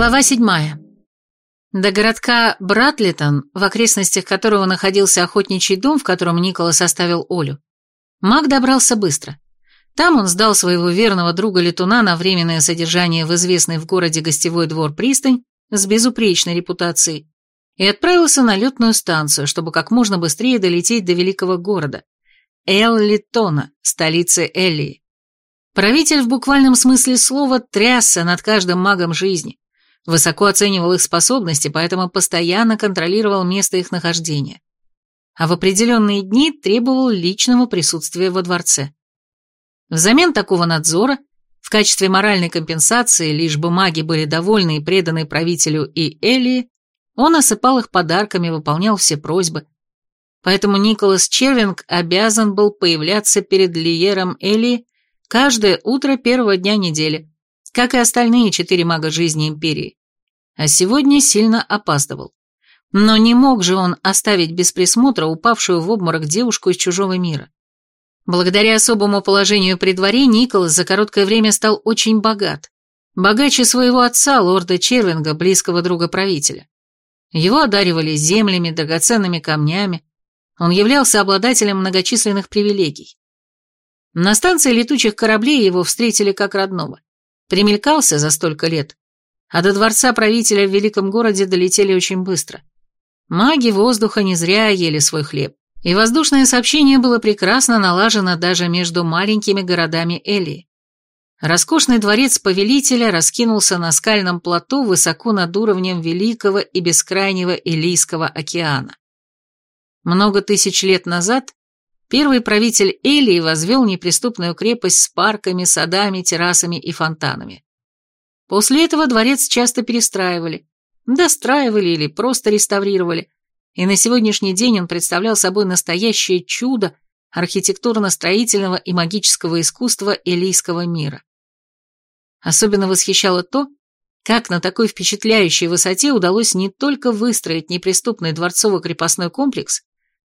Глава седьмая. До городка Братлитон, в окрестностях которого находился охотничий дом, в котором Никола составил Олю, маг добрался быстро. Там он сдал своего верного друга Летуна на временное содержание в известный в городе гостевой двор пристань с безупречной репутацией и отправился на летную станцию, чтобы как можно быстрее долететь до великого города, Эл-Литона, столицы Эллии. Правитель в буквальном смысле слова трясся над каждым магом жизни, высоко оценивал их способности, поэтому постоянно контролировал место их нахождения. А в определенные дни требовал личного присутствия во дворце. Взамен такого надзора, в качестве моральной компенсации, лишь бы маги были довольны и преданы правителю и Элии, он осыпал их подарками, выполнял все просьбы. Поэтому Николас Червинг обязан был появляться перед Лиером Элии каждое утро первого дня недели, как и остальные четыре мага жизни Империи. А сегодня сильно опаздывал. Но не мог же он оставить без присмотра упавшую в обморок девушку из чужого мира. Благодаря особому положению при дворе Николас за короткое время стал очень богат. Богаче своего отца, лорда Червинга, близкого друга правителя. Его одаривали землями, драгоценными камнями. Он являлся обладателем многочисленных привилегий. На станции летучих кораблей его встретили как родного. Примелькался за столько лет, а до дворца правителя в великом городе долетели очень быстро. Маги воздуха не зря ели свой хлеб, и воздушное сообщение было прекрасно налажено даже между маленькими городами Элии. Роскошный дворец повелителя раскинулся на скальном плато высоко над уровнем великого и бескрайнего Элийского океана. Много тысяч лет назад Первый правитель Элии возвел неприступную крепость с парками, садами, террасами и фонтанами. После этого дворец часто перестраивали, достраивали или просто реставрировали, и на сегодняшний день он представлял собой настоящее чудо архитектурно-строительного и магического искусства элийского мира. Особенно восхищало то, как на такой впечатляющей высоте удалось не только выстроить неприступный дворцово-крепостной комплекс,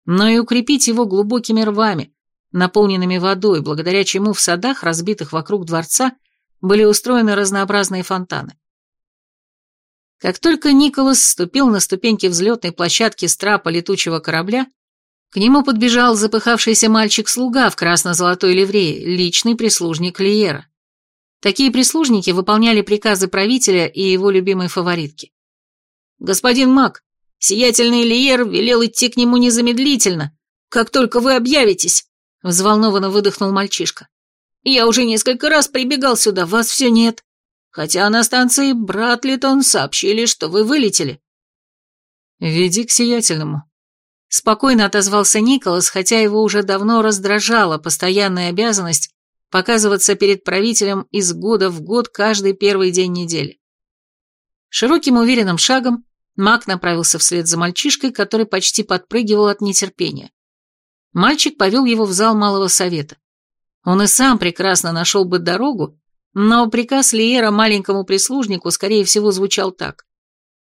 но и укрепить его глубокими рвами, наполненными водой, благодаря чему в садах, разбитых вокруг дворца, были устроены разнообразные фонтаны. Как только Николас ступил на ступеньки взлетной площадки с трапа летучего корабля, к нему подбежал запыхавшийся мальчик-слуга в красно-золотой ливрее, личный прислужник Лиера. Такие прислужники выполняли приказы правителя и его любимой фаворитки. «Господин Мак, Сиятельный Лиер велел идти к нему незамедлительно, как только вы объявитесь», — взволнованно выдохнул мальчишка. «Я уже несколько раз прибегал сюда, вас все нет. Хотя на станции Братлитон сообщили, что вы вылетели». «Веди к сиятельному», — спокойно отозвался Николас, хотя его уже давно раздражала постоянная обязанность показываться перед правителем из года в год каждый первый день недели. Широким уверенным шагом Маг направился вслед за мальчишкой, который почти подпрыгивал от нетерпения. Мальчик повел его в зал малого совета. Он и сам прекрасно нашел бы дорогу, но приказ Лиера маленькому прислужнику, скорее всего, звучал так.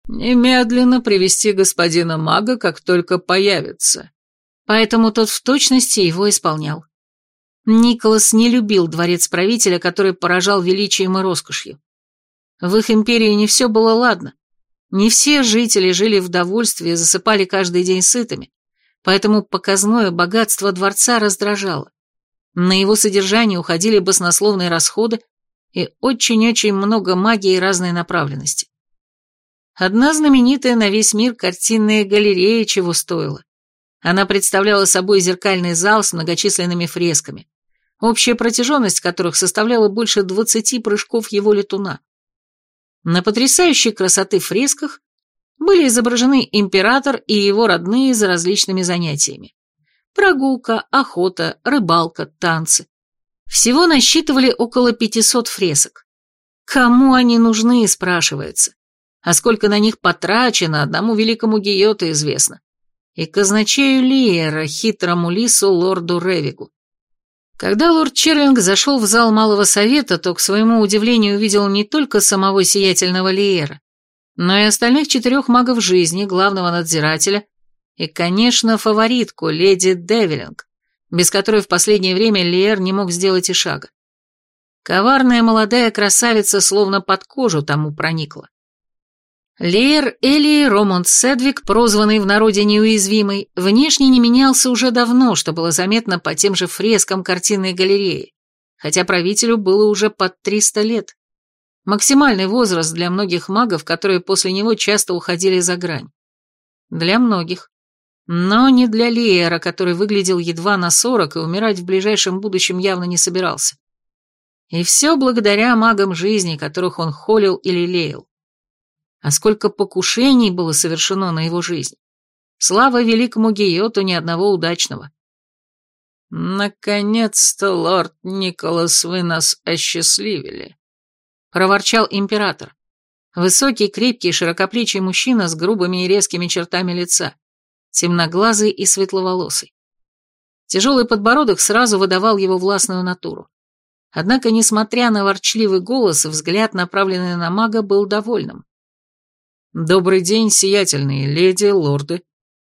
«Немедленно привести господина мага, как только появится». Поэтому тот в точности его исполнял. Николас не любил дворец правителя, который поражал величием и роскошью. В их империи не все было ладно. Не все жители жили в довольстве засыпали каждый день сытыми, поэтому показное богатство дворца раздражало. На его содержание уходили баснословные расходы и очень-очень много магии разной направленности. Одна знаменитая на весь мир картинная галерея чего стоила. Она представляла собой зеркальный зал с многочисленными фресками, общая протяженность которых составляла больше двадцати прыжков его летуна. На потрясающей красоты фресках были изображены император и его родные за различными занятиями. Прогулка, охота, рыбалка, танцы. Всего насчитывали около 500 фресок. Кому они нужны, спрашивается. А сколько на них потрачено, одному великому Гиоту известно. И казначею Лиера, хитрому лису лорду Ревигу. Когда лорд Черлинг зашел в зал Малого Совета, то, к своему удивлению, увидел не только самого сиятельного Лиера, но и остальных четырех магов жизни, главного надзирателя и, конечно, фаворитку, леди Девилинг, без которой в последнее время Лиер не мог сделать и шага. Коварная молодая красавица словно под кожу тому проникла. Леер Эли Ромонт Седвик, прозванный в народе неуязвимый, внешне не менялся уже давно, что было заметно по тем же фрескам картинной галереи, хотя правителю было уже под 300 лет. Максимальный возраст для многих магов, которые после него часто уходили за грань. Для многих. Но не для Леера, который выглядел едва на 40 и умирать в ближайшем будущем явно не собирался. И все благодаря магам жизни, которых он холил или лелеял. А сколько покушений было совершено на его жизнь. Слава великому Гейоту ни одного удачного. «Наконец-то, лорд Николас, вы нас осчастливили», — проворчал император. Высокий, крепкий, широкоплечий мужчина с грубыми и резкими чертами лица, темноглазый и светловолосый. Тяжелый подбородок сразу выдавал его властную натуру. Однако, несмотря на ворчливый голос, взгляд, направленный на мага, был довольным. «Добрый день, сиятельные леди, лорды!»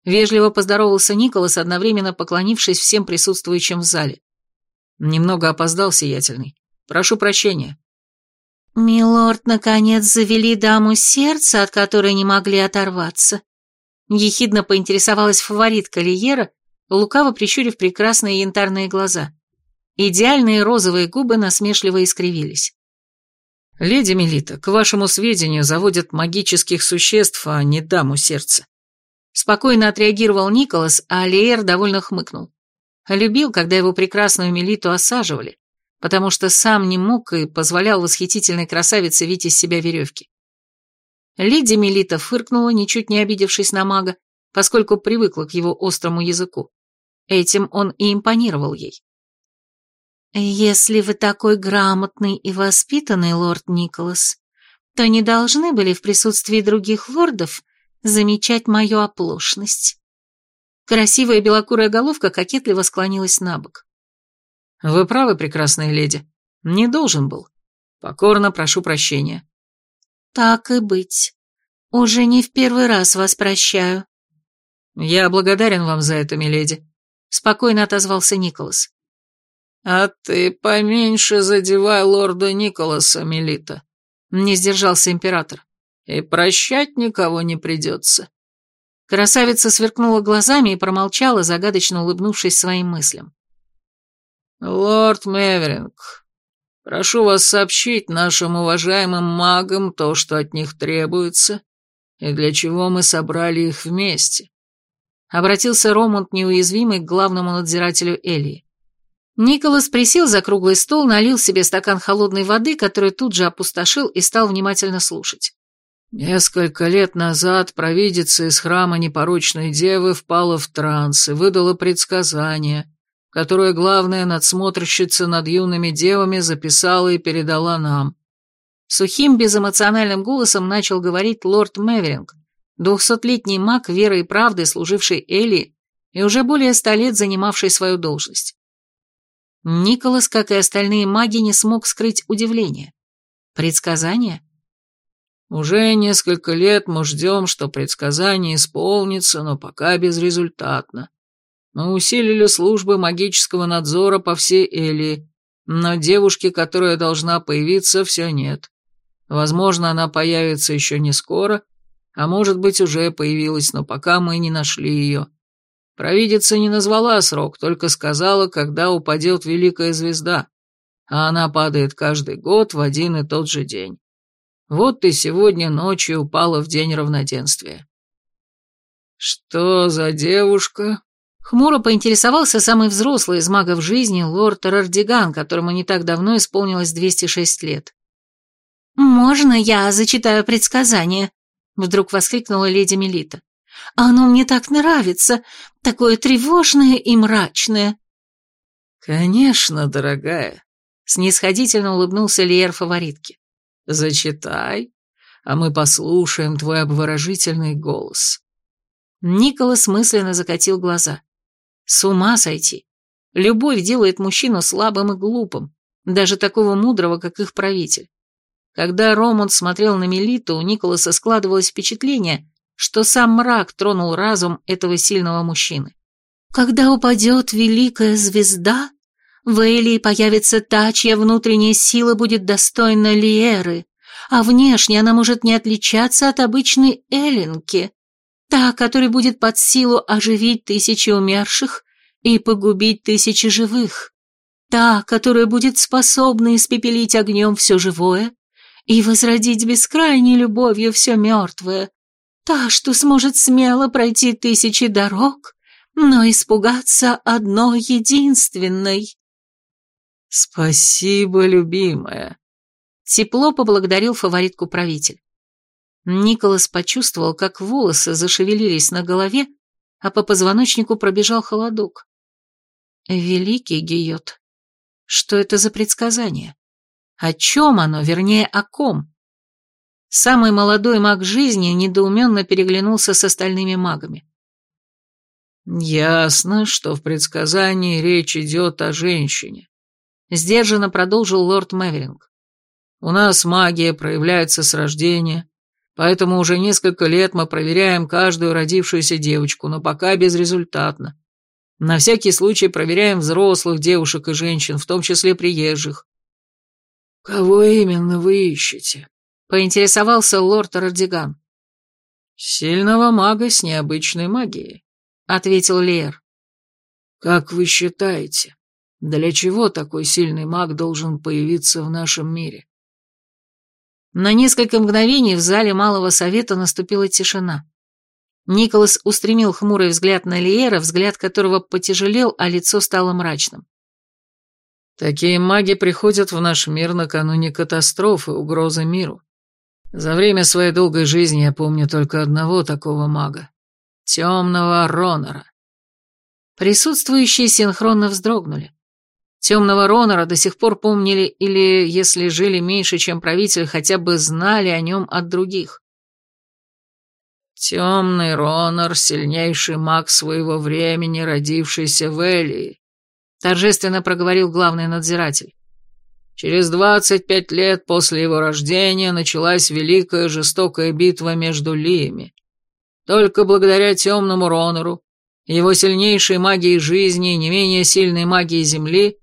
Вежливо поздоровался Николас, одновременно поклонившись всем присутствующим в зале. «Немного опоздал, сиятельный. Прошу прощения». «Милорд, наконец, завели даму сердца, от которой не могли оторваться». Ехидно поинтересовалась фаворитка Лиера, лукаво прищурив прекрасные янтарные глаза. Идеальные розовые губы насмешливо искривились. «Леди Мелита, к вашему сведению, заводят магических существ, а не даму сердца». Спокойно отреагировал Николас, а Алиер довольно хмыкнул. Любил, когда его прекрасную Мелиту осаживали, потому что сам не мог и позволял восхитительной красавице видеть из себя веревки. Леди Мелита фыркнула, ничуть не обидевшись на мага, поскольку привыкла к его острому языку. Этим он и импонировал ей. «Если вы такой грамотный и воспитанный, лорд Николас, то не должны были в присутствии других лордов замечать мою оплошность». Красивая белокурая головка кокетливо склонилась на бок. «Вы правы, прекрасная леди. Не должен был. Покорно прошу прощения». «Так и быть. Уже не в первый раз вас прощаю». «Я благодарен вам за это, миледи», — спокойно отозвался Николас. «А ты поменьше задевай лорда Николаса, Мелита», — не сдержался император. «И прощать никого не придется». Красавица сверкнула глазами и промолчала, загадочно улыбнувшись своим мыслям. «Лорд Мэверинг, прошу вас сообщить нашим уважаемым магам то, что от них требуется, и для чего мы собрали их вместе», — обратился Ромунд неуязвимый к главному надзирателю Элии. Николас присел за круглый стол, налил себе стакан холодной воды, который тут же опустошил и стал внимательно слушать. Несколько лет назад провидица из храма непорочной девы впала в транс и выдала предсказание, которое главная надсмотрщица над юными девами записала и передала нам. Сухим, безэмоциональным голосом начал говорить лорд Мэверинг, двухсотлетний маг веры и правды, служивший Элли и уже более ста лет занимавший свою должность. Николас, как и остальные маги, не смог скрыть удивление. Предсказание? Уже несколько лет мы ждем, что предсказание исполнится, но пока безрезультатно. Мы усилили службы магического надзора по всей Элии, но девушки, которая должна появиться, все нет. Возможно, она появится еще не скоро, а может быть, уже появилась, но пока мы не нашли ее. Провидица не назвала срок, только сказала, когда упадет великая звезда, а она падает каждый год в один и тот же день. Вот ты сегодня ночью упала в день равноденствия. Что за девушка? Хмуро поинтересовался самый взрослый из магов жизни, лорд Рардиган, которому не так давно исполнилось 206 лет. «Можно я зачитаю предсказание?» — вдруг воскликнула леди Мелита. Оно мне так нравится, такое тревожное и мрачное». «Конечно, дорогая», — снисходительно улыбнулся Лиер фаворитке. «Зачитай, а мы послушаем твой обворожительный голос». Николас мысленно закатил глаза. С ума сойти. Любовь делает мужчину слабым и глупым, даже такого мудрого, как их правитель. Когда Роман смотрел на Мелиту, у Николаса складывалось впечатление, что сам мрак тронул разум этого сильного мужчины. «Когда упадет великая звезда, в Элии появится та, чья внутренняя сила будет достойна Лиеры, а внешне она может не отличаться от обычной Эллинки, та, которой будет под силу оживить тысячи умерших и погубить тысячи живых, та, которая будет способна испепелить огнем все живое и возродить бескрайней любовью все мертвое, та, что сможет смело пройти тысячи дорог, но испугаться одной единственной. «Спасибо, любимая», — тепло поблагодарил фаворитку правитель. Николас почувствовал, как волосы зашевелились на голове, а по позвоночнику пробежал холодок. Великий Гийот, что это за предсказание? О чем оно, вернее, о ком? Самый молодой маг жизни недоуменно переглянулся с остальными магами. «Ясно, что в предсказании речь идет о женщине», — сдержанно продолжил лорд Мэверинг. «У нас магия проявляется с рождения, поэтому уже несколько лет мы проверяем каждую родившуюся девочку, но пока безрезультатно. На всякий случай проверяем взрослых девушек и женщин, в том числе приезжих». «Кого именно вы ищете?» — поинтересовался лорд Радиган. «Сильного мага с необычной магией», — ответил Лер. «Как вы считаете, для чего такой сильный маг должен появиться в нашем мире?» На несколько мгновений в зале Малого Совета наступила тишина. Николас устремил хмурый взгляд на Лиера, взгляд которого потяжелел, а лицо стало мрачным. «Такие маги приходят в наш мир накануне катастрофы, угрозы миру. За время своей долгой жизни я помню только одного такого мага. Темного Ронора. Присутствующие синхронно вздрогнули. Темного Ронора до сих пор помнили или, если жили меньше, чем правитель, хотя бы знали о нем от других. Темный Ронор — сильнейший маг своего времени, родившийся в Элии, торжественно проговорил главный надзиратель. Через 25 лет после его рождения началась великая жестокая битва между Лиями. Только благодаря темному Ронору, его сильнейшей магии жизни и не менее сильной магии Земли,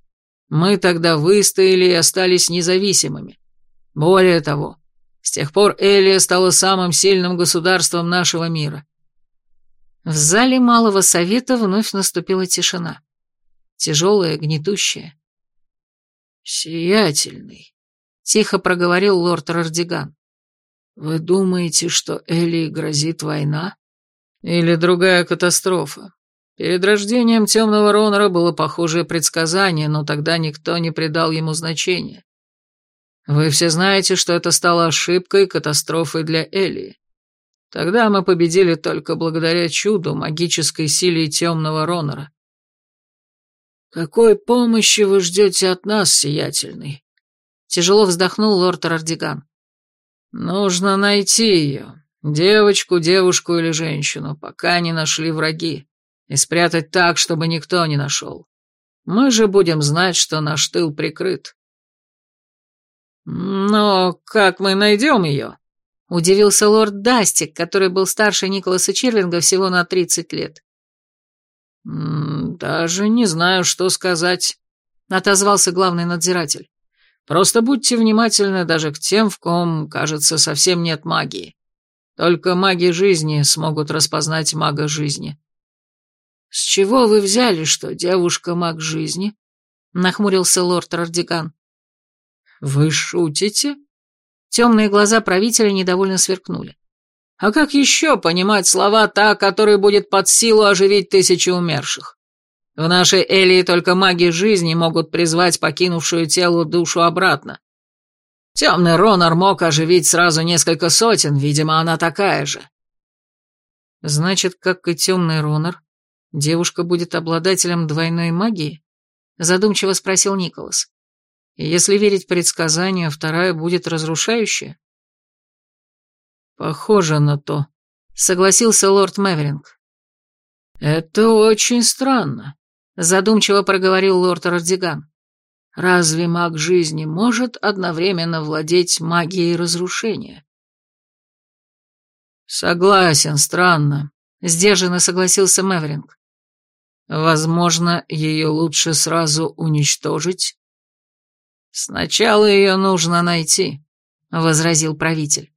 мы тогда выстояли и остались независимыми. Более того, с тех пор Элия стала самым сильным государством нашего мира. В зале Малого Совета вновь наступила тишина. Тяжелая, гнетущая. «Сиятельный», — тихо проговорил лорд Рардиган. «Вы думаете, что Элии грозит война? Или другая катастрофа? Перед рождением темного Ронора было похожее предсказание, но тогда никто не придал ему значения. Вы все знаете, что это стало ошибкой, катастрофой для Элии. Тогда мы победили только благодаря чуду, магической силе темного Ронора. «Какой помощи вы ждете от нас, сиятельный?» Тяжело вздохнул лорд Рардиган. «Нужно найти ее, девочку, девушку или женщину, пока не нашли враги, и спрятать так, чтобы никто не нашел. Мы же будем знать, что наш тыл прикрыт». «Но как мы найдем ее?» — удивился лорд Дастик, который был старше Николаса Черлинга всего на тридцать лет. «Даже не знаю, что сказать», — отозвался главный надзиратель. «Просто будьте внимательны даже к тем, в ком, кажется, совсем нет магии. Только маги жизни смогут распознать мага жизни». «С чего вы взяли, что девушка маг жизни?» — нахмурился лорд Рардиган. «Вы шутите?» Темные глаза правителя недовольно сверкнули. А как еще понимать слова «та», который будет под силу оживить тысячи умерших? В нашей Элии только маги жизни могут призвать покинувшую тело душу обратно. Темный Ронор мог оживить сразу несколько сотен, видимо, она такая же. Значит, как и темный Ронор, девушка будет обладателем двойной магии? Задумчиво спросил Николас. если верить предсказанию, вторая будет разрушающая? «Похоже на то», — согласился лорд Мэверинг. «Это очень странно», — задумчиво проговорил лорд Радзиган. «Разве маг жизни может одновременно владеть магией разрушения?» «Согласен, странно», — сдержанно согласился Мэверинг. «Возможно, ее лучше сразу уничтожить?» «Сначала ее нужно найти», возразил правитель.